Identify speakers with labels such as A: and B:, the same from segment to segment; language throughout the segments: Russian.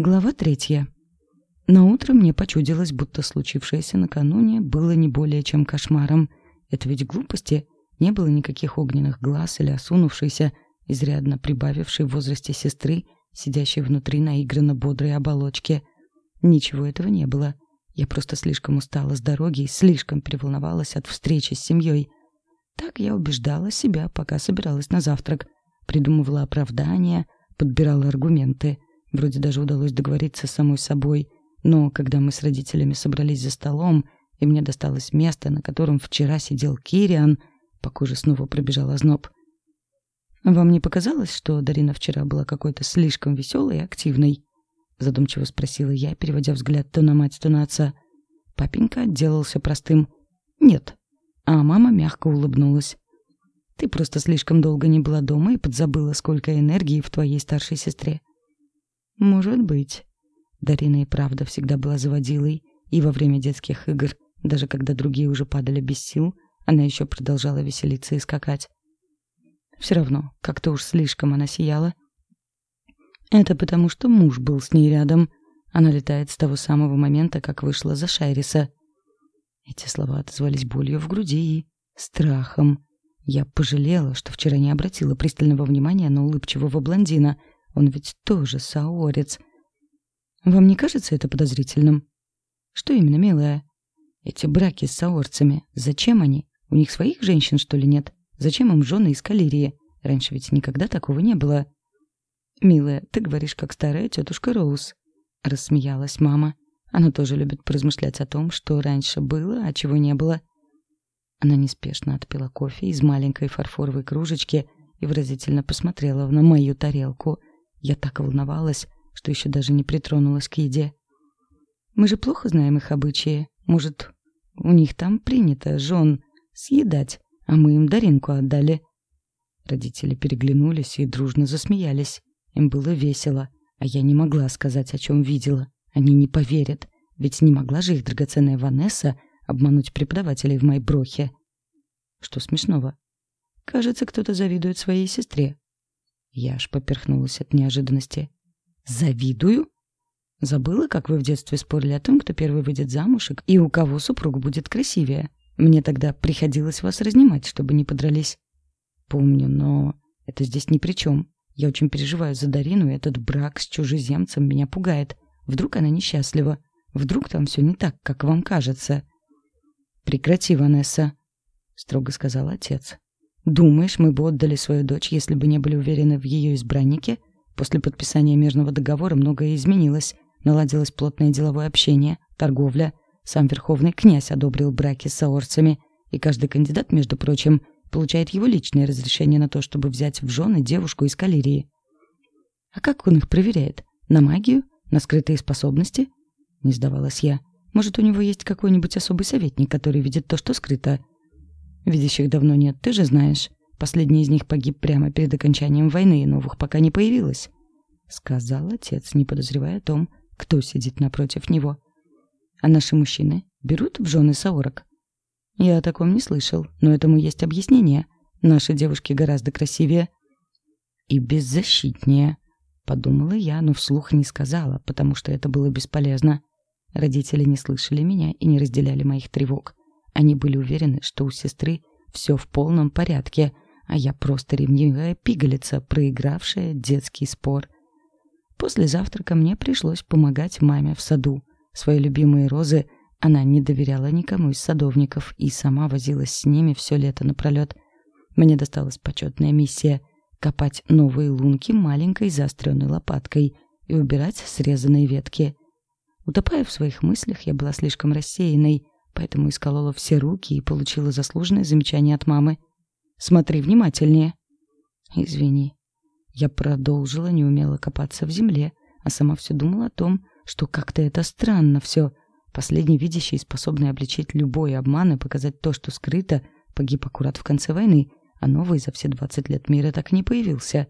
A: Глава третья. На утро мне почудилось, будто случившееся накануне было не более чем кошмаром. Это ведь глупости. Не было никаких огненных глаз или осунувшейся, изрядно прибавившей в возрасте сестры, сидящей внутри наигранно бодрой оболочки. Ничего этого не было. Я просто слишком устала с дороги и слишком переволновалась от встречи с семьей. Так я убеждала себя, пока собиралась на завтрак. Придумывала оправдания, подбирала аргументы — Вроде даже удалось договориться с самой собой. Но когда мы с родителями собрались за столом, и мне досталось место, на котором вчера сидел Кириан, по коже снова пробежал озноб. «Вам не показалось, что Дарина вчера была какой-то слишком веселой и активной?» Задумчиво спросила я, переводя взгляд то на мать, то на отца. Папенька отделался простым «нет», а мама мягко улыбнулась. «Ты просто слишком долго не была дома и подзабыла, сколько энергии в твоей старшей сестре. Может быть. Дарина и правда всегда была заводилой, и во время детских игр, даже когда другие уже падали без сил, она еще продолжала веселиться и скакать. Все равно, как-то уж слишком она сияла. Это потому, что муж был с ней рядом. Она летает с того самого момента, как вышла за Шайриса. Эти слова отозвались болью в груди и страхом. Я пожалела, что вчера не обратила пристального внимания на улыбчивого блондина — он ведь тоже саорец. Вам не кажется это подозрительным? Что именно, милая? Эти браки с саорцами, зачем они? У них своих женщин, что ли, нет? Зачем им жены из Калирии? Раньше ведь никогда такого не было. Милая, ты говоришь, как старая тетушка Роуз. Рассмеялась мама. Она тоже любит поразмышлять о том, что раньше было, а чего не было. Она неспешно отпила кофе из маленькой фарфоровой кружечки и выразительно посмотрела на мою тарелку. Я так волновалась, что еще даже не притронулась к еде. Мы же плохо знаем их обычаи. Может, у них там принято жен съедать, а мы им Даринку отдали. Родители переглянулись и дружно засмеялись. Им было весело, а я не могла сказать, о чем видела. Они не поверят, ведь не могла же их драгоценная Ванесса обмануть преподавателей в Майброхе. Что смешного? Кажется, кто-то завидует своей сестре. Я аж поперхнулась от неожиданности. «Завидую?» «Забыла, как вы в детстве спорили о том, кто первый выйдет замуж и у кого супруг будет красивее? Мне тогда приходилось вас разнимать, чтобы не подрались». «Помню, но это здесь ни при чем. Я очень переживаю за Дарину, и этот брак с чужеземцем меня пугает. Вдруг она несчастлива? Вдруг там все не так, как вам кажется?» «Прекрати, Ванесса», — строго сказал отец. Думаешь, мы бы отдали свою дочь, если бы не были уверены в ее избраннике? После подписания мирного договора многое изменилось. Наладилось плотное деловое общение, торговля. Сам верховный князь одобрил браки с саорцами. И каждый кандидат, между прочим, получает его личное разрешение на то, чтобы взять в жены девушку из Калирии. А как он их проверяет? На магию? На скрытые способности? Не сдавалась я. Может, у него есть какой-нибудь особый советник, который видит то, что скрыто? Видящих давно нет, ты же знаешь. Последний из них погиб прямо перед окончанием войны, и новых пока не появилось. Сказал отец, не подозревая о том, кто сидит напротив него. А наши мужчины берут в жены саорок. Я о таком не слышал, но этому есть объяснение. Наши девушки гораздо красивее и беззащитнее, подумала я, но вслух не сказала, потому что это было бесполезно. Родители не слышали меня и не разделяли моих тревог. Они были уверены, что у сестры все в полном порядке, а я просто ревнивая пигалица, проигравшая детский спор. После завтрака мне пришлось помогать маме в саду. Свои любимые розы она не доверяла никому из садовников и сама возилась с ними все лето напролет. Мне досталась почетная миссия — копать новые лунки маленькой заостренной лопаткой и убирать срезанные ветки. Утопая в своих мыслях, я была слишком рассеянной — поэтому исколола все руки и получила заслуженное замечание от мамы. «Смотри внимательнее». «Извини». Я продолжила неумело копаться в земле, а сама все думала о том, что как-то это странно все. Последний видящий, способный обличить любой обман и показать то, что скрыто, погиб аккурат в конце войны, а новый за все двадцать лет мира так и не появился.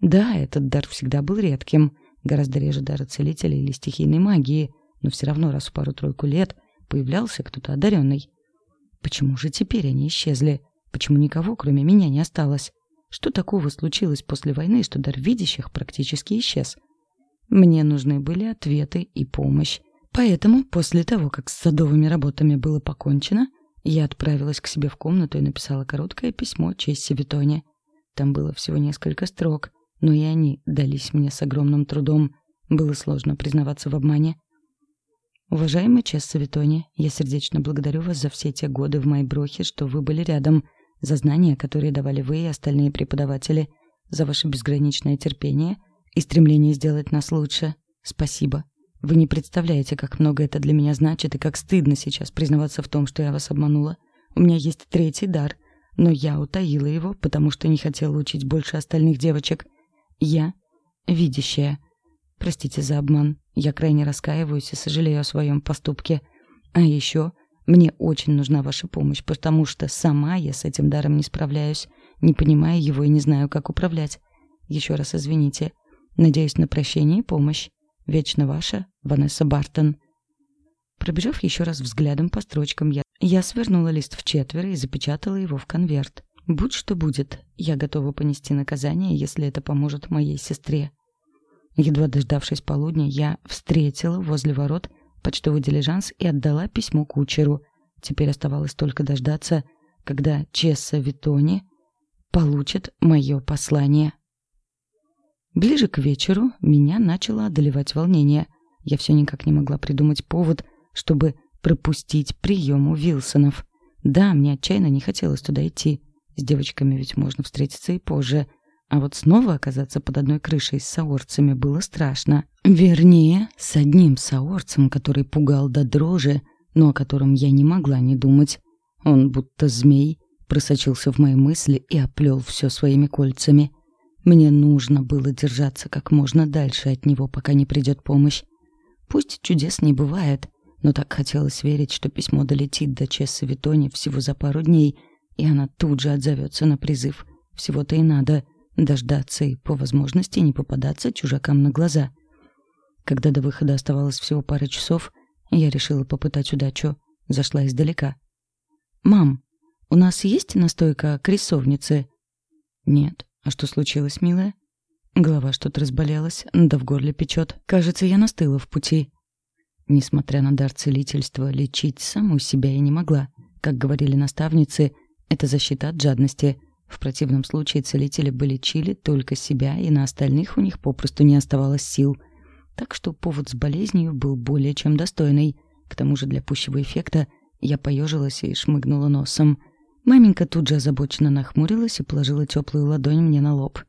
A: Да, этот дар всегда был редким, гораздо реже дара целителя или стихийной магии, но все равно раз в пару-тройку лет — появлялся кто-то одаренный. Почему же теперь они исчезли? Почему никого, кроме меня, не осталось? Что такого случилось после войны, что дар видящих практически исчез? Мне нужны были ответы и помощь. Поэтому, после того, как с садовыми работами было покончено, я отправилась к себе в комнату и написала короткое письмо Чесси Витоне. Там было всего несколько строк, но и они дались мне с огромным трудом. Было сложно признаваться в обмане. Уважаемый Чесса Витоне, я сердечно благодарю вас за все те годы в Майброхе, что вы были рядом, за знания, которые давали вы и остальные преподаватели, за ваше безграничное терпение и стремление сделать нас лучше. Спасибо. Вы не представляете, как много это для меня значит и как стыдно сейчас признаваться в том, что я вас обманула. У меня есть третий дар, но я утаила его, потому что не хотела учить больше остальных девочек. Я видящая. Простите за обман. Я крайне раскаиваюсь и сожалею о своем поступке. А еще мне очень нужна ваша помощь, потому что сама я с этим даром не справляюсь, не понимаю его и не знаю, как управлять. Еще раз извините. Надеюсь на прощение и помощь. Вечно ваша Ванесса Бартон. Пробежав еще раз взглядом по строчкам, я, я свернула лист в четверо и запечатала его в конверт. Будь что будет, я готова понести наказание, если это поможет моей сестре. Едва дождавшись полудня, я встретила возле ворот почтовый дилижанс и отдала письмо кучеру. Теперь оставалось только дождаться, когда Чесса Витони получит мое послание. Ближе к вечеру меня начало одолевать волнение. Я все никак не могла придумать повод, чтобы пропустить прием у Вилсонов. Да, мне отчаянно не хотелось туда идти. С девочками ведь можно встретиться и позже. А вот снова оказаться под одной крышей с саорцами было страшно. Вернее, с одним саорцем, который пугал до дрожи, но о котором я не могла не думать. Он, будто змей, просочился в мои мысли и оплел все своими кольцами. Мне нужно было держаться как можно дальше от него, пока не придет помощь. Пусть чудес не бывает, но так хотелось верить, что письмо долетит до Чессы Витони всего за пару дней, и она тут же отзовется на призыв. Всего-то и надо дождаться и, по возможности, не попадаться чужакам на глаза. Когда до выхода оставалось всего пара часов, я решила попытать удачу. Зашла издалека. «Мам, у нас есть настойка кресовницы?» «Нет», а что случилось, милая? Голова что-то разболелась, да в горле печет. Кажется, я настыла в пути. Несмотря на дар целительства, лечить саму себя я не могла. Как говорили наставницы, это защита от жадности. В противном случае целители бы лечили только себя, и на остальных у них попросту не оставалось сил. Так что повод с болезнью был более чем достойный. К тому же для пущего эффекта я поежилась и шмыгнула носом. Маменька тут же озабоченно нахмурилась и положила теплую ладонь мне на лоб.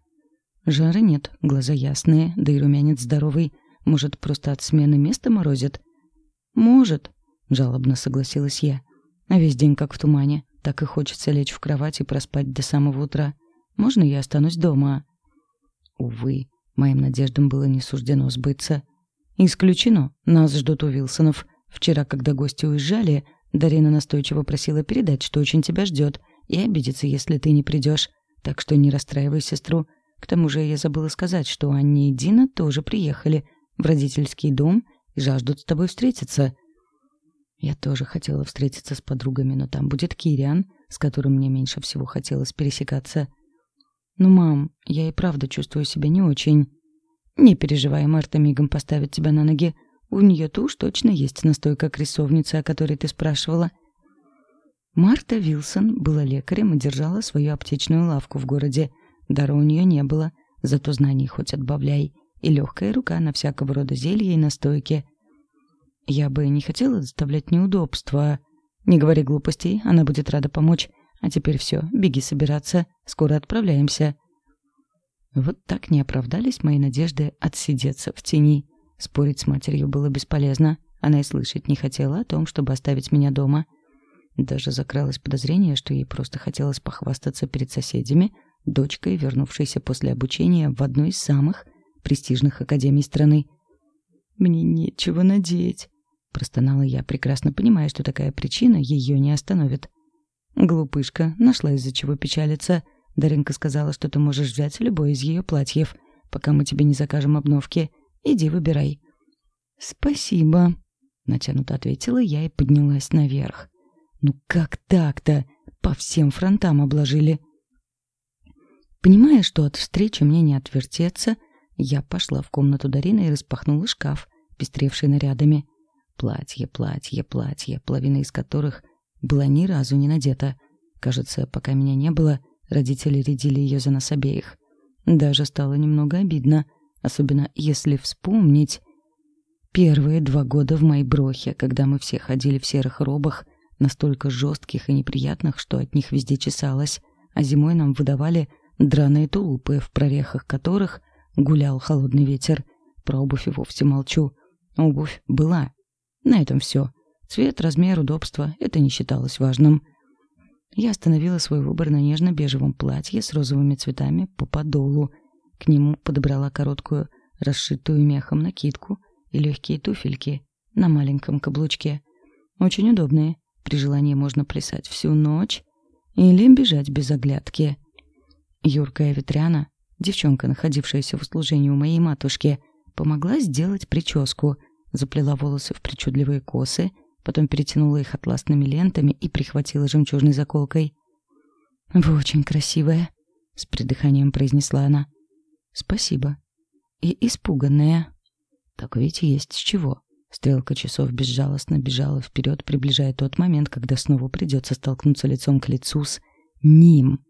A: Жары нет, глаза ясные, да и румянец здоровый. Может, просто от смены места морозит? Может, жалобно согласилась я. А весь день как в тумане. Так и хочется лечь в кровать и проспать до самого утра. Можно я останусь дома? Увы, моим надеждам было не суждено сбыться. Исключено. Нас ждут у Вилсонов. Вчера, когда гости уезжали, Дарина настойчиво просила передать, что очень тебя ждет, и обидится, если ты не придешь. Так что не расстраивай сестру. К тому же я забыла сказать, что Анни и Дина тоже приехали в родительский дом и жаждут с тобой встретиться. Я тоже хотела встретиться с подругами, но там будет Кириан, с которым мне меньше всего хотелось пересекаться. Ну, мам, я и правда чувствую себя не очень. Не переживай, Марта мигом поставит тебя на ноги. У нее-то уж точно есть настойка кресовницы, о которой ты спрашивала. Марта Вилсон была лекарем и держала свою аптечную лавку в городе. Дара у нее не было, зато знаний хоть отбавляй. И легкая рука на всякого рода зелья и настойки. Я бы не хотела доставлять неудобства. Не говори глупостей, она будет рада помочь. А теперь все, беги собираться, скоро отправляемся. Вот так не оправдались мои надежды отсидеться в тени. Спорить с матерью было бесполезно. Она и слышать не хотела о том, чтобы оставить меня дома. Даже закралось подозрение, что ей просто хотелось похвастаться перед соседями, дочкой, вернувшейся после обучения в одной из самых престижных академий страны. «Мне нечего надеть», — простонала я, прекрасно понимая, что такая причина ее не остановит. Глупышка нашла из-за чего печалиться. Даринка сказала, что ты можешь взять любое из ее платьев, пока мы тебе не закажем обновки. Иди выбирай». «Спасибо», — натянуто ответила я и поднялась наверх. «Ну как так-то? По всем фронтам обложили». Понимая, что от встречи мне не отвертеться, Я пошла в комнату Дарины и распахнула шкаф, пестревший нарядами. Платье, платье, платье, половина из которых была ни разу не надета. Кажется, пока меня не было, родители рядили ее за нас обеих. Даже стало немного обидно, особенно если вспомнить первые два года в Майброхе, когда мы все ходили в серых робах, настолько жестких и неприятных, что от них везде чесалось, а зимой нам выдавали драные тулупы, в прорехах которых гулял холодный ветер. Про обувь и вовсе молчу. Обувь была. На этом все. Цвет, размер, удобство — это не считалось важным. Я остановила свой выбор на нежно-бежевом платье с розовыми цветами по подолу. К нему подобрала короткую, расшитую мехом накидку и легкие туфельки на маленьком каблучке. Очень удобные. При желании можно плясать всю ночь или бежать без оглядки. Юркая Ветряна, девчонка, находившаяся в услужении у моей матушки, помогла сделать прическу, заплела волосы в причудливые косы, потом перетянула их атласными лентами и прихватила жемчужной заколкой. «Вы очень красивая», — с придыханием произнесла она. «Спасибо». И испуганная. Так ведь есть с чего. Стрелка часов безжалостно бежала вперед, приближая тот момент, когда снова придется столкнуться лицом к лицу с ним.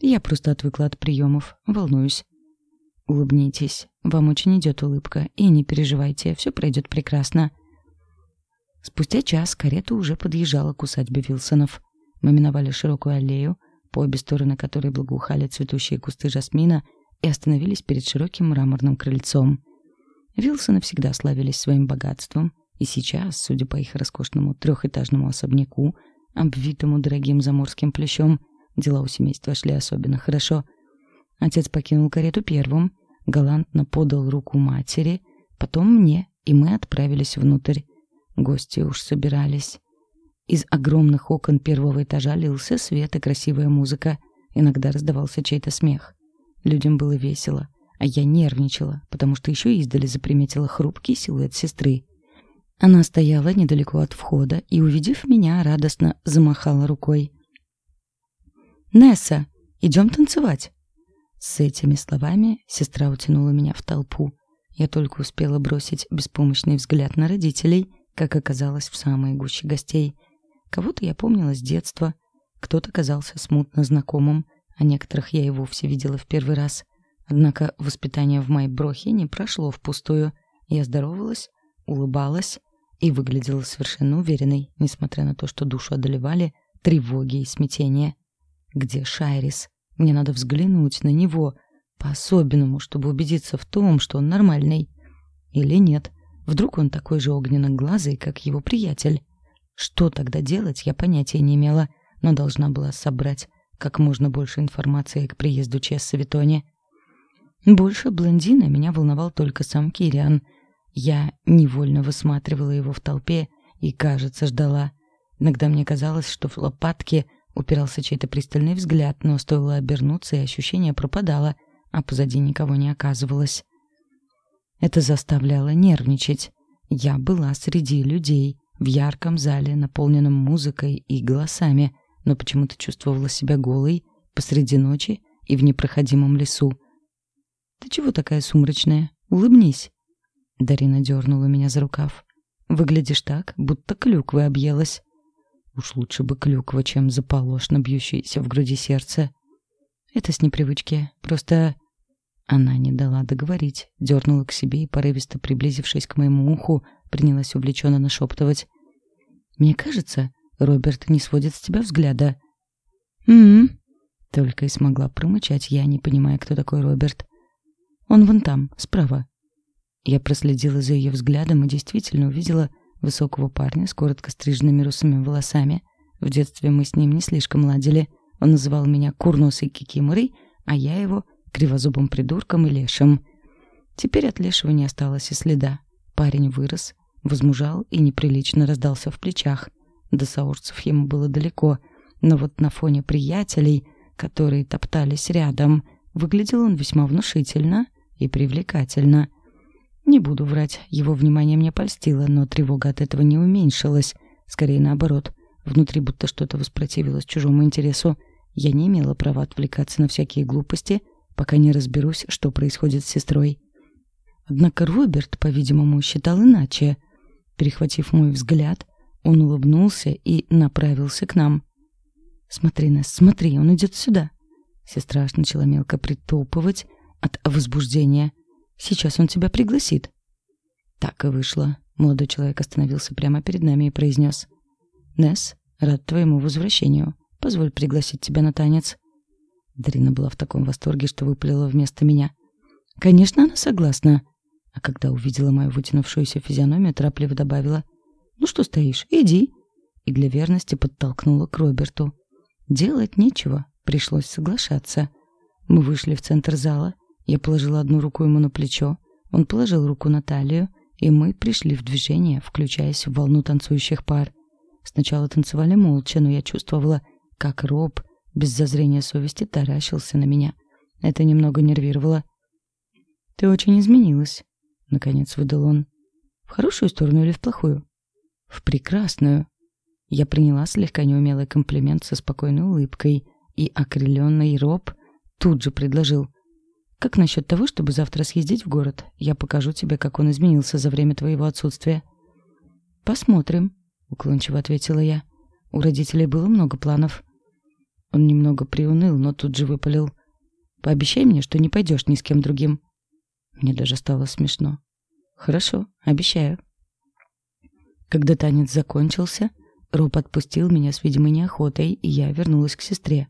A: Я просто отвыкла от приемов, волнуюсь. Улыбнитесь, вам очень идет улыбка, и не переживайте, все пройдет прекрасно. Спустя час карета уже подъезжала к усадьбе Вилсонов. Мы миновали широкую аллею, по обе стороны которой благоухали цветущие кусты жасмина, и остановились перед широким мраморным крыльцом. Вилсоны всегда славились своим богатством, и сейчас, судя по их роскошному трехэтажному особняку, обвитому дорогим заморским плющом, дела у семейства шли особенно хорошо. Отец покинул карету первым, галантно подал руку матери, потом мне, и мы отправились внутрь. Гости уж собирались. Из огромных окон первого этажа лился свет и красивая музыка. Иногда раздавался чей-то смех. Людям было весело. А я нервничала, потому что еще издали заприметила хрупкий силуэт сестры. Она стояла недалеко от входа и, увидев меня, радостно замахала рукой. «Несса, идем танцевать!» С этими словами сестра утянула меня в толпу. Я только успела бросить беспомощный взгляд на родителей, как оказалось в самой гуще гостей. Кого-то я помнила с детства, кто-то казался смутно знакомым, а некоторых я и вовсе видела в первый раз — Однако воспитание в Майброхе не прошло впустую. Я здоровалась, улыбалась и выглядела совершенно уверенной, несмотря на то, что душу одолевали тревоги и смятения. Где Шайрис? Мне надо взглянуть на него по-особенному, чтобы убедиться в том, что он нормальный. Или нет? Вдруг он такой же огненно-глазый, как его приятель? Что тогда делать, я понятия не имела, но должна была собрать как можно больше информации к приезду Чесса Витони. Больше блондина меня волновал только сам Кириан. Я невольно высматривала его в толпе и, кажется, ждала. Иногда мне казалось, что в лопатке упирался чей-то пристальный взгляд, но стоило обернуться, и ощущение пропадало, а позади никого не оказывалось. Это заставляло нервничать. Я была среди людей, в ярком зале, наполненном музыкой и голосами, но почему-то чувствовала себя голой посреди ночи и в непроходимом лесу. «Ты чего такая сумрачная? Улыбнись!» Дарина дернула меня за рукав. «Выглядишь так, будто клюквы объелась». Уж лучше бы клюква, чем заполошно бьющееся в груди сердце. Это с непривычки. Просто она не дала договорить, дернула к себе и, порывисто приблизившись к моему уху, принялась увлеченно нашептывать. «Мне кажется, Роберт не сводит с тебя взгляда». «М-м-м», только и смогла промычать я, не понимая, кто такой Роберт. Он вон там, справа. Я проследила за ее взглядом и действительно увидела высокого парня с коротко стриженными русыми волосами. В детстве мы с ним не слишком ладили. Он называл меня курносой кикиморой, а я его кривозубым придурком и лешим. Теперь от лешего не осталось и следа. Парень вырос, возмужал и неприлично раздался в плечах. До саурцев ему было далеко, но вот на фоне приятелей, которые топтались рядом, выглядел он весьма внушительно — и привлекательно. Не буду врать, его внимание мне польстило, но тревога от этого не уменьшилась. Скорее наоборот. Внутри будто что-то воспротивилось чужому интересу. Я не имела права отвлекаться на всякие глупости, пока не разберусь, что происходит с сестрой. Однако Роберт, по-видимому, считал иначе. Перехватив мой взгляд, он улыбнулся и направился к нам. «Смотри, Несс, смотри, он идет сюда!» Сестра аж начала мелко притопывать от возбуждения. «Сейчас он тебя пригласит». Так и вышло. Молодой человек остановился прямо перед нами и произнес. «Несс, рад твоему возвращению. Позволь пригласить тебя на танец». Дарина была в таком восторге, что выпалила вместо меня. «Конечно, она согласна». А когда увидела мою вытянувшуюся физиономию, торопливо добавила. «Ну что стоишь? Иди». И для верности подтолкнула к Роберту. Делать нечего, пришлось соглашаться. Мы вышли в центр зала. Я положила одну руку ему на плечо, он положил руку на талию, и мы пришли в движение, включаясь в волну танцующих пар. Сначала танцевали молча, но я чувствовала, как Роб без зазрения совести таращился на меня. Это немного нервировало. «Ты очень изменилась», — наконец выдал он. «В хорошую сторону или в плохую?» «В прекрасную». Я приняла слегка неумелый комплимент со спокойной улыбкой, и окрыленный Роб тут же предложил. «Как насчет того, чтобы завтра съездить в город? Я покажу тебе, как он изменился за время твоего отсутствия». «Посмотрим», — уклончиво ответила я. У родителей было много планов. Он немного приуныл, но тут же выпалил. «Пообещай мне, что не пойдешь ни с кем другим». Мне даже стало смешно. «Хорошо, обещаю». Когда танец закончился, Роб отпустил меня с видимой неохотой, и я вернулась к сестре.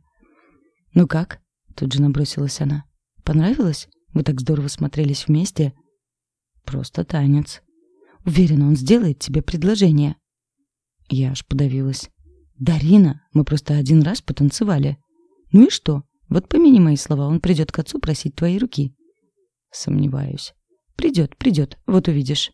A: «Ну как?» — тут же набросилась она. «Понравилось? Вы так здорово смотрелись вместе». «Просто танец. Уверена, он сделает тебе предложение». Я аж подавилась. «Дарина, мы просто один раз потанцевали. Ну и что? Вот помяни мои слова, он придет к отцу просить твоей руки». «Сомневаюсь. Придет, придет, вот увидишь».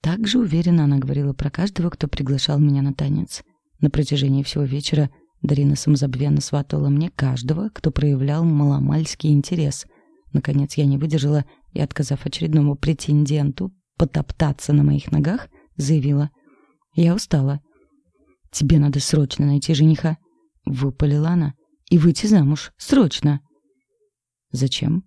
A: Так же уверенно она говорила про каждого, кто приглашал меня на танец. На протяжении всего вечера Дарина самозабвенно сватала мне каждого, кто проявлял маломальский интерес. Наконец я не выдержала и, отказав очередному претенденту потоптаться на моих ногах, заявила. «Я устала. Тебе надо срочно найти жениха», — выпалила она, — «и выйти замуж. Срочно». «Зачем?»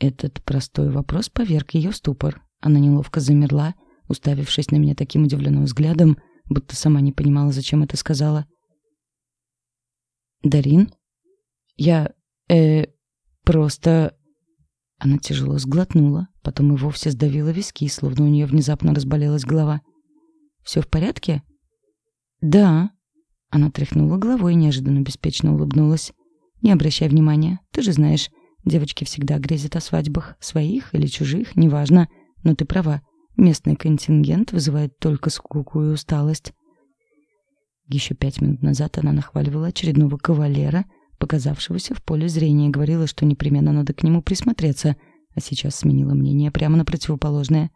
A: Этот простой вопрос поверг ее в ступор. Она неловко замерла, уставившись на меня таким удивленным взглядом, будто сама не понимала, зачем это сказала. «Дарин? Я... э... просто...» Она тяжело сглотнула, потом и вовсе сдавила виски, словно у нее внезапно разболелась голова. «Все в порядке?» «Да». Она тряхнула головой и неожиданно беспечно улыбнулась. «Не обращай внимания, ты же знаешь, девочки всегда грезят о свадьбах, своих или чужих, неважно, но ты права, местный контингент вызывает только скуку и усталость». Еще пять минут назад она нахваливала очередного кавалера, показавшегося в поле зрения, и говорила, что непременно надо к нему присмотреться, а сейчас сменила мнение прямо на противоположное.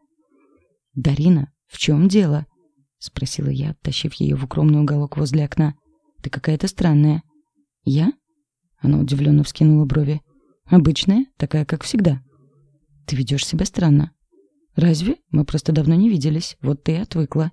A: «Дарина, в чем дело?» — спросила я, оттащив ее в укромный уголок возле окна. «Ты какая-то странная». «Я?» — она удивленно вскинула брови. «Обычная, такая, как всегда». «Ты ведешь себя странно». «Разве? Мы просто давно не виделись, вот ты и отвыкла».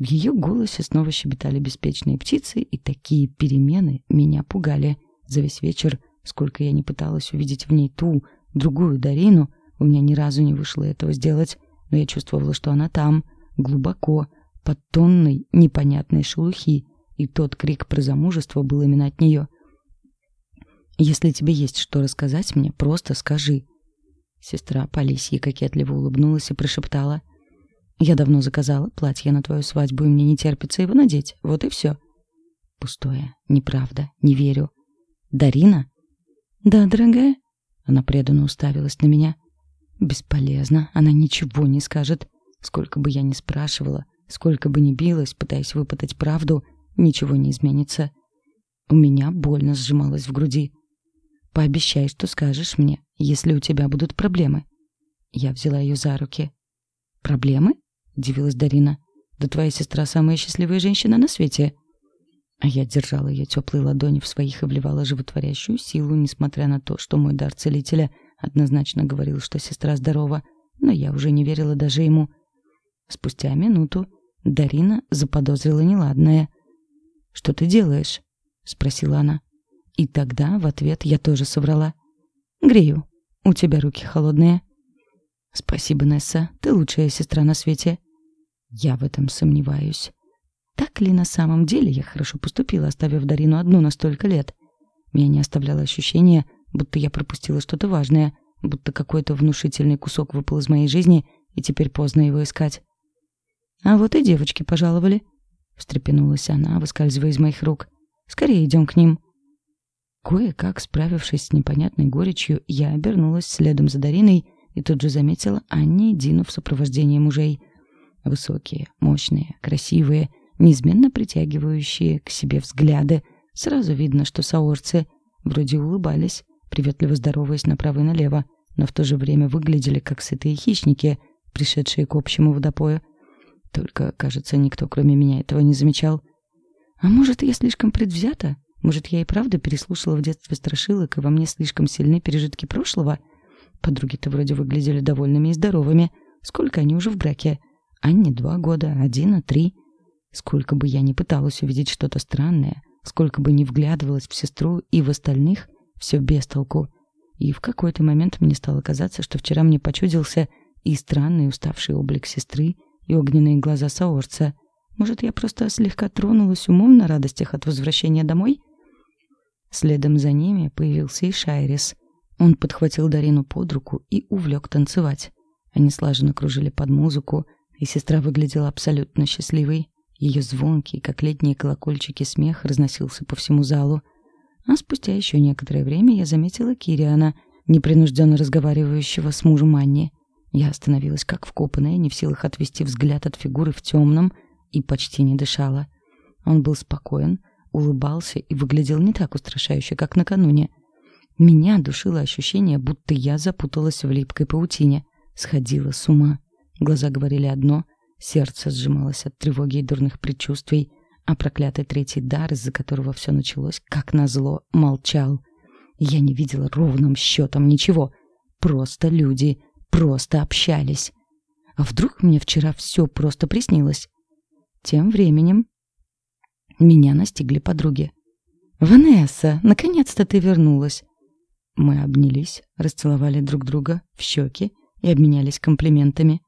A: В ее голосе снова щебетали беспечные птицы, и такие перемены меня пугали. За весь вечер, сколько я не пыталась увидеть в ней ту, другую Дарину, у меня ни разу не вышло этого сделать, но я чувствовала, что она там, глубоко, под тонной непонятной шелухи, и тот крик про замужество был именно от нее. «Если тебе есть что рассказать мне, просто скажи». Сестра Полисьи кокетливо улыбнулась и прошептала. Я давно заказала платье на твою свадьбу, и мне не терпится его надеть. Вот и все. Пустое. Неправда. Не верю. Дарина? Да, дорогая? Она преданно уставилась на меня. Бесполезно. Она ничего не скажет. Сколько бы я ни спрашивала, сколько бы ни билась, пытаясь выпытать правду, ничего не изменится. У меня больно сжималось в груди. Пообещай, что скажешь мне, если у тебя будут проблемы. Я взяла ее за руки. Проблемы? — удивилась Дарина. «Да твоя сестра самая счастливая женщина на свете!» А я держала ее теплые ладони в своих и вливала животворящую силу, несмотря на то, что мой дар целителя однозначно говорил, что сестра здорова, но я уже не верила даже ему. Спустя минуту Дарина заподозрила неладное. «Что ты делаешь?» — спросила она. И тогда в ответ я тоже соврала. «Грею. У тебя руки холодные». «Спасибо, Несса. Ты лучшая сестра на свете». Я в этом сомневаюсь. Так ли на самом деле я хорошо поступила, оставив Дарину одну на столько лет? Меня не оставляло ощущение, будто я пропустила что-то важное, будто какой-то внушительный кусок выпал из моей жизни, и теперь поздно его искать. «А вот и девочки пожаловали», — встрепенулась она, выскальзывая из моих рук. «Скорее идем к ним». Кое-как, справившись с непонятной горечью, я обернулась следом за Дариной и тут же заметила Анне и Дину в сопровождении мужей. Высокие, мощные, красивые, неизменно притягивающие к себе взгляды. Сразу видно, что саорцы вроде улыбались, приветливо здороваясь направо и налево, но в то же время выглядели как сытые хищники, пришедшие к общему водопою. Только, кажется, никто, кроме меня, этого не замечал. А может, я слишком предвзята? Может, я и правда переслушала в детстве страшилок, и во мне слишком сильны пережитки прошлого? Подруги-то вроде выглядели довольными и здоровыми. Сколько они уже в браке? Анне два года, один и три. Сколько бы я ни пыталась увидеть что-то странное, сколько бы ни вглядывалась в сестру и в остальных, все без толку. И в какой-то момент мне стало казаться, что вчера мне почудился и странный уставший облик сестры, и огненные глаза Саорца. Может, я просто слегка тронулась умом на радостях от возвращения домой? Следом за ними появился и Шайрис. Он подхватил Дарину под руку и увлек танцевать. Они слаженно кружили под музыку, и сестра выглядела абсолютно счастливой. Ее звонкий, как летние колокольчики, смех разносился по всему залу. А спустя еще некоторое время я заметила Кириана, непринужденно разговаривающего с мужем Анни. Я остановилась как вкопанная, не в силах отвести взгляд от фигуры в темном, и почти не дышала. Он был спокоен, улыбался и выглядел не так устрашающе, как накануне. Меня душило ощущение, будто я запуталась в липкой паутине, сходила с ума. Глаза говорили одно, сердце сжималось от тревоги и дурных предчувствий, а проклятый третий дар, из-за которого все началось, как назло, молчал. Я не видела ровным счетом ничего. Просто люди, просто общались. А вдруг мне вчера все просто приснилось? Тем временем меня настигли подруги. «Ванесса, наконец-то ты вернулась!» Мы обнялись, расцеловали друг друга в щеки и обменялись комплиментами.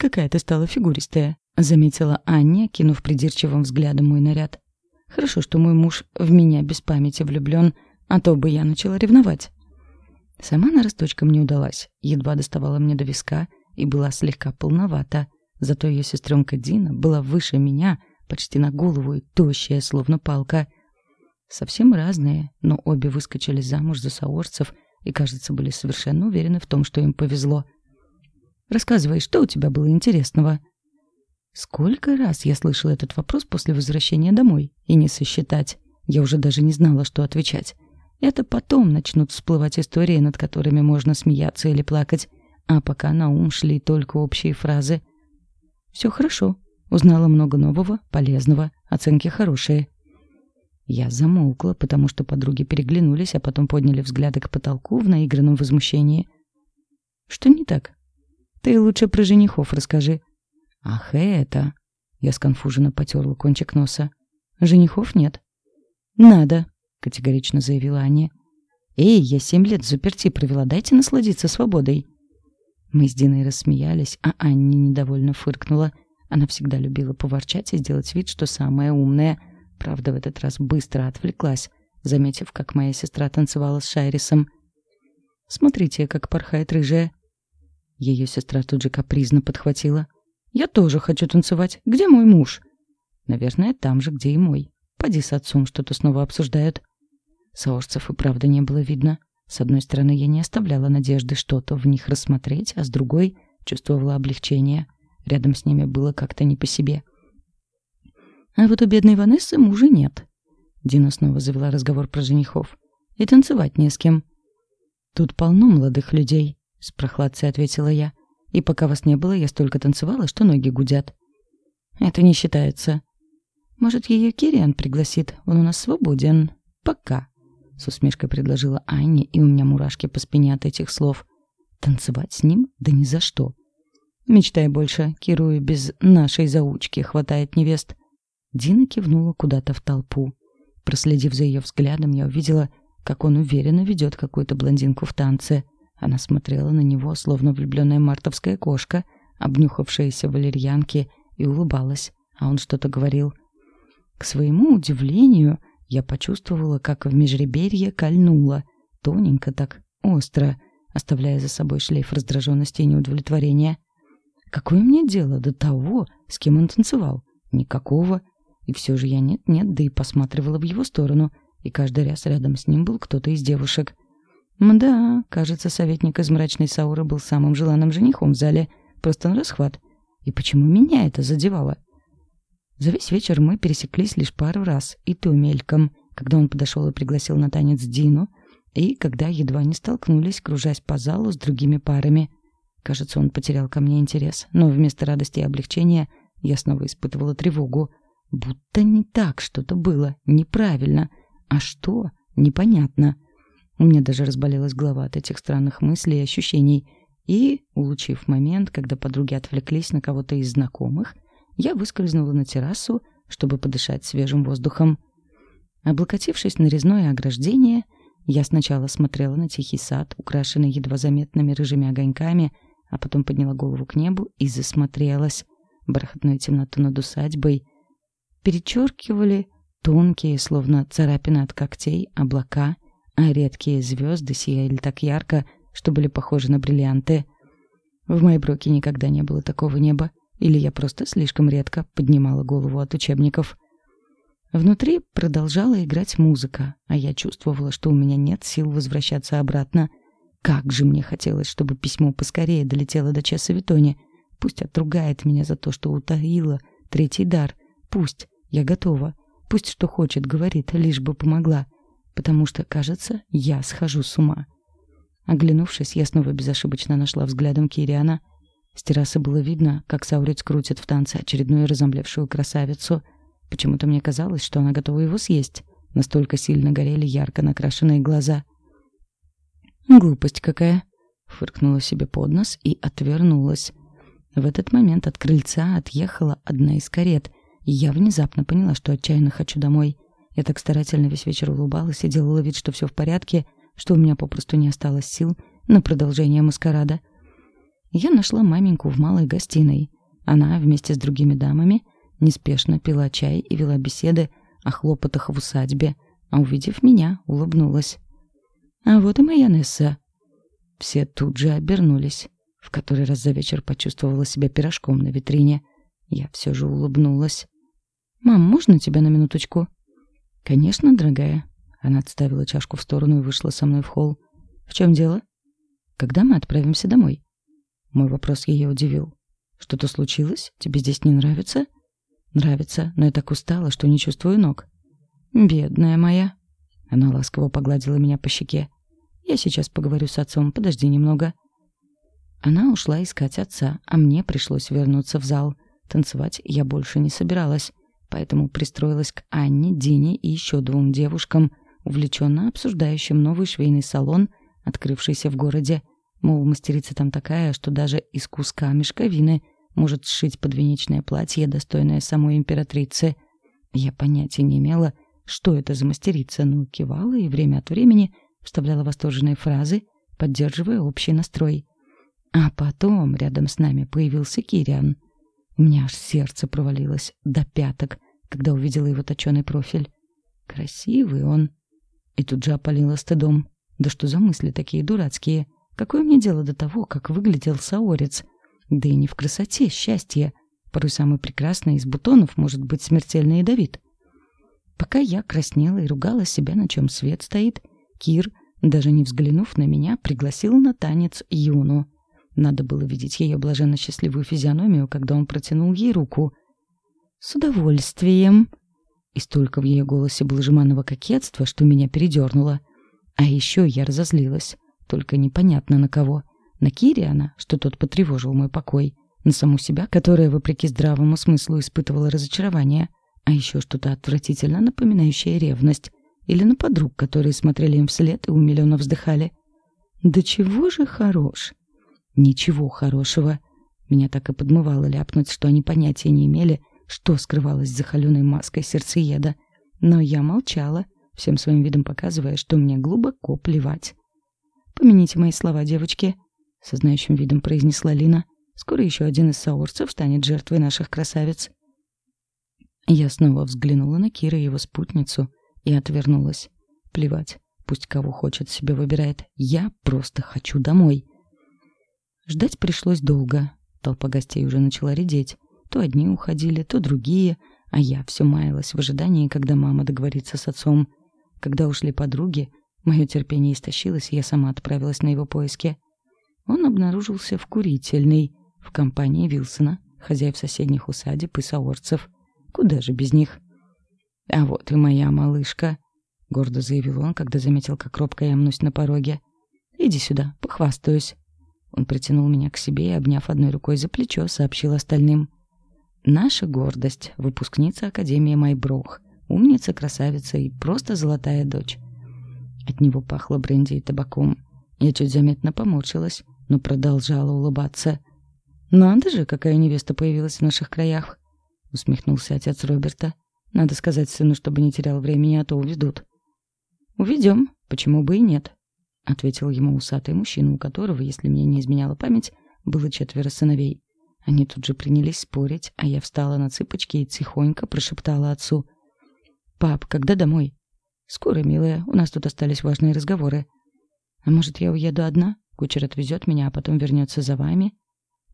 A: «Какая ты стала фигуристая», — заметила Аня, кинув придирчивым взглядом мой наряд. «Хорошо, что мой муж в меня без памяти влюблен, а то бы я начала ревновать». Сама она росточком не удалась, едва доставала мне до виска и была слегка полновата, зато ее сестренка Дина была выше меня — почти на голову и тощая, словно палка. Совсем разные, но обе выскочили замуж за саорцев и, кажется, были совершенно уверены в том, что им повезло. «Рассказывай, что у тебя было интересного?» Сколько раз я слышала этот вопрос после возвращения домой, и не сосчитать. Я уже даже не знала, что отвечать. Это потом начнут всплывать истории, над которыми можно смеяться или плакать, а пока на ум шли только общие фразы. «Все хорошо», Узнала много нового, полезного, оценки хорошие. Я замолкла, потому что подруги переглянулись, а потом подняли взгляды к потолку в наигранном возмущении. Что не так? Ты лучше про женихов расскажи. Ах, это... Я сконфуженно потерла кончик носа. Женихов нет. Надо, категорично заявила Аня. Эй, я семь лет заперти провела, дайте насладиться свободой. Мы с Диной рассмеялись, а Анни недовольно фыркнула — она всегда любила поворчать и сделать вид, что самая умная. Правда, в этот раз быстро отвлеклась, заметив, как моя сестра танцевала с Шайрисом. «Смотрите, как порхает рыжая». Ее сестра тут же капризно подхватила. «Я тоже хочу танцевать. Где мой муж?» «Наверное, там же, где и мой. Поди с отцом что-то снова обсуждают». Саорцев и правда не было видно. С одной стороны, я не оставляла надежды что-то в них рассмотреть, а с другой чувствовала облегчение — Рядом с ними было как-то не по себе. А вот у бедной Ванессы мужа нет. Дина снова завела разговор про женихов. И танцевать не с кем. Тут полно молодых людей, с прохладцей ответила я. И пока вас не было, я столько танцевала, что ноги гудят. Это не считается. Может, ее Кириан пригласит? Он у нас свободен. Пока. С усмешкой предложила Анне, и у меня мурашки по спине от этих слов. Танцевать с ним? Да ни за что. Мечтай больше, Киру и без нашей заучки хватает невест. Дина кивнула куда-то в толпу. Проследив за ее взглядом, я увидела, как он уверенно ведет какую-то блондинку в танце. Она смотрела на него, словно влюбленная мартовская кошка, обнюхавшаяся валерьянки, и улыбалась, а он что-то говорил. К своему удивлению, я почувствовала, как в межреберье кольнуло, тоненько так, остро, оставляя за собой шлейф раздраженности и неудовлетворения. Какое мне дело до того, с кем он танцевал? Никакого. И все же я нет-нет, да и посматривала в его сторону, и каждый раз рядом с ним был кто-то из девушек. Мда, кажется, советник из мрачной Сауры был самым желанным женихом в зале, просто на расхват. И почему меня это задевало? За весь вечер мы пересеклись лишь пару раз, и то мельком, когда он подошел и пригласил на танец Дину, и когда едва не столкнулись, кружась по залу с другими парами. Кажется, он потерял ко мне интерес, но вместо радости и облегчения я снова испытывала тревогу. Будто не так что-то было, неправильно. А что? Непонятно. У меня даже разболелась голова от этих странных мыслей и ощущений. И, улучив момент, когда подруги отвлеклись на кого-то из знакомых, я выскользнула на террасу, чтобы подышать свежим воздухом. Облокотившись на резное ограждение, я сначала смотрела на тихий сад, украшенный едва заметными рыжими огоньками, а потом подняла голову к небу и засмотрелась. Бархатную темноту над усадьбой перечеркивали тонкие, словно царапины от когтей, облака, а редкие звезды сияли так ярко, что были похожи на бриллианты. В Майброке никогда не было такого неба, или я просто слишком редко поднимала голову от учебников. Внутри продолжала играть музыка, а я чувствовала, что у меня нет сил возвращаться обратно. Как же мне хотелось, чтобы письмо поскорее долетело до Чесса Витони. Пусть отругает меня за то, что утаила третий дар. Пусть. Я готова. Пусть что хочет, говорит, лишь бы помогла. Потому что, кажется, я схожу с ума. Оглянувшись, я снова безошибочно нашла взглядом Кириана. С террасы было видно, как Саурец крутит в танце очередную разомлевшую красавицу. Почему-то мне казалось, что она готова его съесть. Настолько сильно горели ярко накрашенные глаза. «Глупость какая!» — фыркнула себе под нос и отвернулась. В этот момент от крыльца отъехала одна из карет, и я внезапно поняла, что отчаянно хочу домой. Я так старательно весь вечер улыбалась и делала вид, что все в порядке, что у меня попросту не осталось сил на продолжение маскарада. Я нашла маменьку в малой гостиной. Она вместе с другими дамами неспешно пила чай и вела беседы о хлопотах в усадьбе, а увидев меня, улыбнулась. «А вот и моя Несса». Все тут же обернулись. В который раз за вечер почувствовала себя пирожком на витрине. Я все же улыбнулась. «Мам, можно тебя на минуточку?» «Конечно, дорогая». Она отставила чашку в сторону и вышла со мной в холл. «В чем дело?» «Когда мы отправимся домой?» Мой вопрос ее удивил. «Что-то случилось? Тебе здесь не нравится?» «Нравится, но я так устала, что не чувствую ног». «Бедная моя». Она ласково погладила меня по щеке. «Я сейчас поговорю с отцом, подожди немного». Она ушла искать отца, а мне пришлось вернуться в зал. Танцевать я больше не собиралась, поэтому пристроилась к Анне, Дине и еще двум девушкам, увлеченно обсуждающим новый швейный салон, открывшийся в городе. Мол, мастерица там такая, что даже из куска мешковины может сшить подвенечное платье, достойное самой императрицы. Я понятия не имела, что это за мастерица, но кивала и время от времени вставляла восторженные фразы, поддерживая общий настрой. А потом рядом с нами появился Кириан. У меня аж сердце провалилось до пяток, когда увидела его точеный профиль. Красивый он. И тут же опалила стыдом. Да что за мысли такие дурацкие? Какое мне дело до того, как выглядел Саорец? Да и не в красоте, счастье. Порой самый прекрасный из бутонов может быть смертельно ядовит. Пока я краснела и ругала себя, на чем свет стоит, Кир, даже не взглянув на меня, пригласил на танец Юну — надо было видеть ее блаженно счастливую физиономию, когда он протянул ей руку. «С удовольствием!» И столько в ее голосе было жеманного кокетства, что меня передернуло. А еще я разозлилась. Только непонятно на кого. На Кириана, что тот потревожил мой покой. На саму себя, которая, вопреки здравому смыслу, испытывала разочарование. А еще что-то отвратительно напоминающее ревность. Или на подруг, которые смотрели им вслед и умиленно вздыхали. «Да чего же хорош!» Ничего хорошего. Меня так и подмывало ляпнуть, что они понятия не имели, что скрывалось за холеной маской сердцееда. Но я молчала, всем своим видом показывая, что мне глубоко плевать. «Помяните мои слова, девочки», — со знающим видом произнесла Лина. «Скоро еще один из саурцев станет жертвой наших красавиц». Я снова взглянула на Кира и его спутницу и отвернулась. Плевать, пусть кого хочет себе выбирает. Я просто хочу домой. Ждать пришлось долго. Толпа гостей уже начала редеть. То одни уходили, то другие, а я все маялась в ожидании, когда мама договорится с отцом. Когда ушли подруги, мое терпение истощилось, и я сама отправилась на его поиски. Он обнаружился в курительной, в компании Вилсона, хозяев соседних усадеб и саорцев. Куда же без них? А вот и моя малышка, гордо заявил он, когда заметил, как робко я мнусь на пороге. Иди сюда, похвастаюсь. Он притянул меня к себе и, обняв одной рукой за плечо, сообщил остальным. Наша гордость, выпускница Академии Майброх, умница, красавица и просто золотая дочь. От него пахло бренди и табаком. Я чуть заметно поморщилась, но продолжала улыбаться. «Надо же, какая невеста появилась в наших краях!» — усмехнулся отец Роберта. «Надо сказать сыну, чтобы не терял времени, а то уведут». «Уведем. Почему бы и нет?» — ответил ему усатый мужчина, у которого, если мне не изменяла память, было четверо сыновей. Они тут же принялись спорить, а я встала на цыпочки и тихонько прошептала отцу. «Пап, когда домой?» «Скоро, милая, у нас тут остались важные разговоры». «А может, я уеду одна? Кучер отвезет меня, а потом вернется за вами?»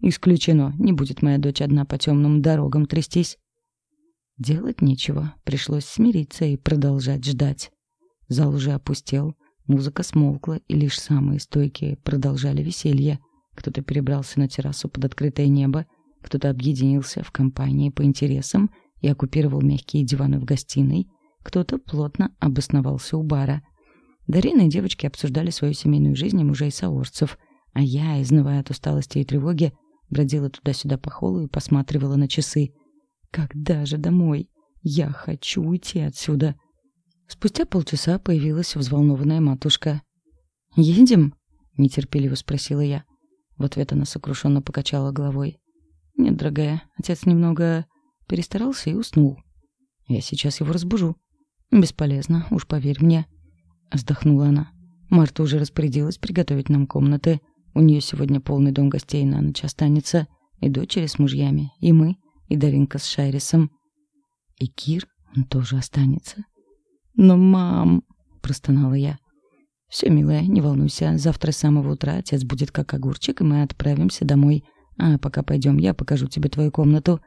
A: «Исключено, не будет моя дочь одна по темным дорогам трястись». Делать нечего, пришлось смириться и продолжать ждать. Зал уже опустел, музыка смолкла, и лишь самые стойкие продолжали веселье. Кто-то перебрался на террасу под открытое небо, кто-то объединился в компании по интересам и оккупировал мягкие диваны в гостиной, кто-то плотно обосновался у бара. Дарина и девочки обсуждали свою семейную жизнь и мужей саорцев, а я, изнывая от усталости и тревоги, бродила туда-сюда по холлу и посматривала на часы. «Когда же домой? Я хочу уйти отсюда!» Спустя полчаса появилась взволнованная матушка. «Едем?» — нетерпеливо спросила я. В ответ она сокрушенно покачала головой. «Нет, дорогая, отец немного перестарался и уснул. Я сейчас его разбужу». «Бесполезно, уж поверь мне», — вздохнула она. «Марта уже распорядилась приготовить нам комнаты. У нее сегодня полный дом гостей на ночь останется. И дочери с мужьями, и мы, и Даринка с Шайрисом. И Кир, он тоже останется». «Но, мам...» — простонала я. «Все, милая, не волнуйся. Завтра с самого утра отец будет как огурчик, и мы отправимся домой. А пока пойдем, я покажу тебе твою комнату».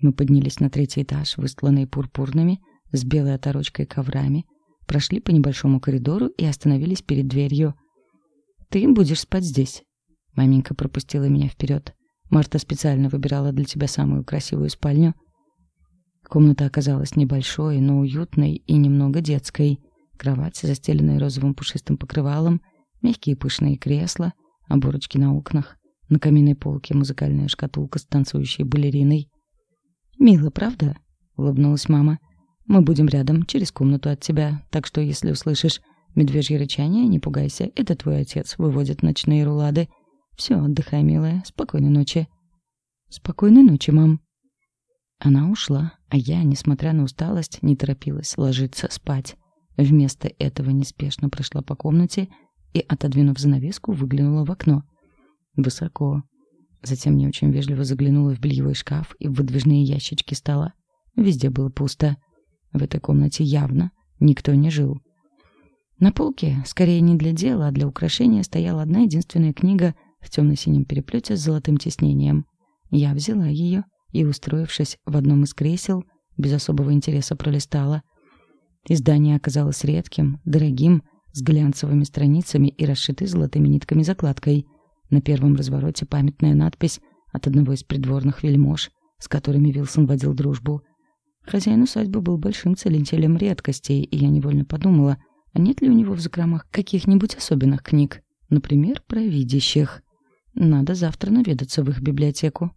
A: Мы поднялись на третий этаж, выстланный пурпурными, с белой оторочкой коврами, прошли по небольшому коридору и остановились перед дверью. «Ты будешь спать здесь». Маменька пропустила меня вперед. Марта специально выбирала для тебя самую красивую спальню. Комната оказалась небольшой, но уютной и немного детской. Кровать, застеленная розовым пушистым покрывалом, мягкие пышные кресла, оборочки на окнах, на каминной полке музыкальная шкатулка с танцующей балериной. «Мило, правда?» — улыбнулась мама. «Мы будем рядом, через комнату от тебя, так что если услышишь медвежье рычание, не пугайся, это твой отец выводит ночные рулады. Все, отдыхай, милая, спокойной ночи». «Спокойной ночи, мам». Она ушла, а я, несмотря на усталость, не торопилась ложиться спать. Вместо этого неспешно прошла по комнате и, отодвинув занавеску, выглянула в окно. Высоко. Затем не очень вежливо заглянула в бельевой шкаф и в выдвижные ящички стола. Везде было пусто. В этой комнате явно никто не жил. На полке, скорее не для дела, а для украшения, стояла одна единственная книга в темно-синем переплете с золотым тиснением. Я взяла ее и, устроившись в одном из кресел, без особого интереса пролистала — Издание оказалось редким, дорогим, с глянцевыми страницами и расшитой золотыми нитками закладкой. На первом развороте памятная надпись от одного из придворных вельмож, с которыми Вилсон водил дружбу. Хозяин усадьбы был большим целителем редкостей, и я невольно подумала, а нет ли у него в закромах каких-нибудь особенных книг, например, про видящих. Надо завтра наведаться в их библиотеку.